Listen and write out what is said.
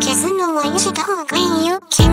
消すのはやめた方がいいよ。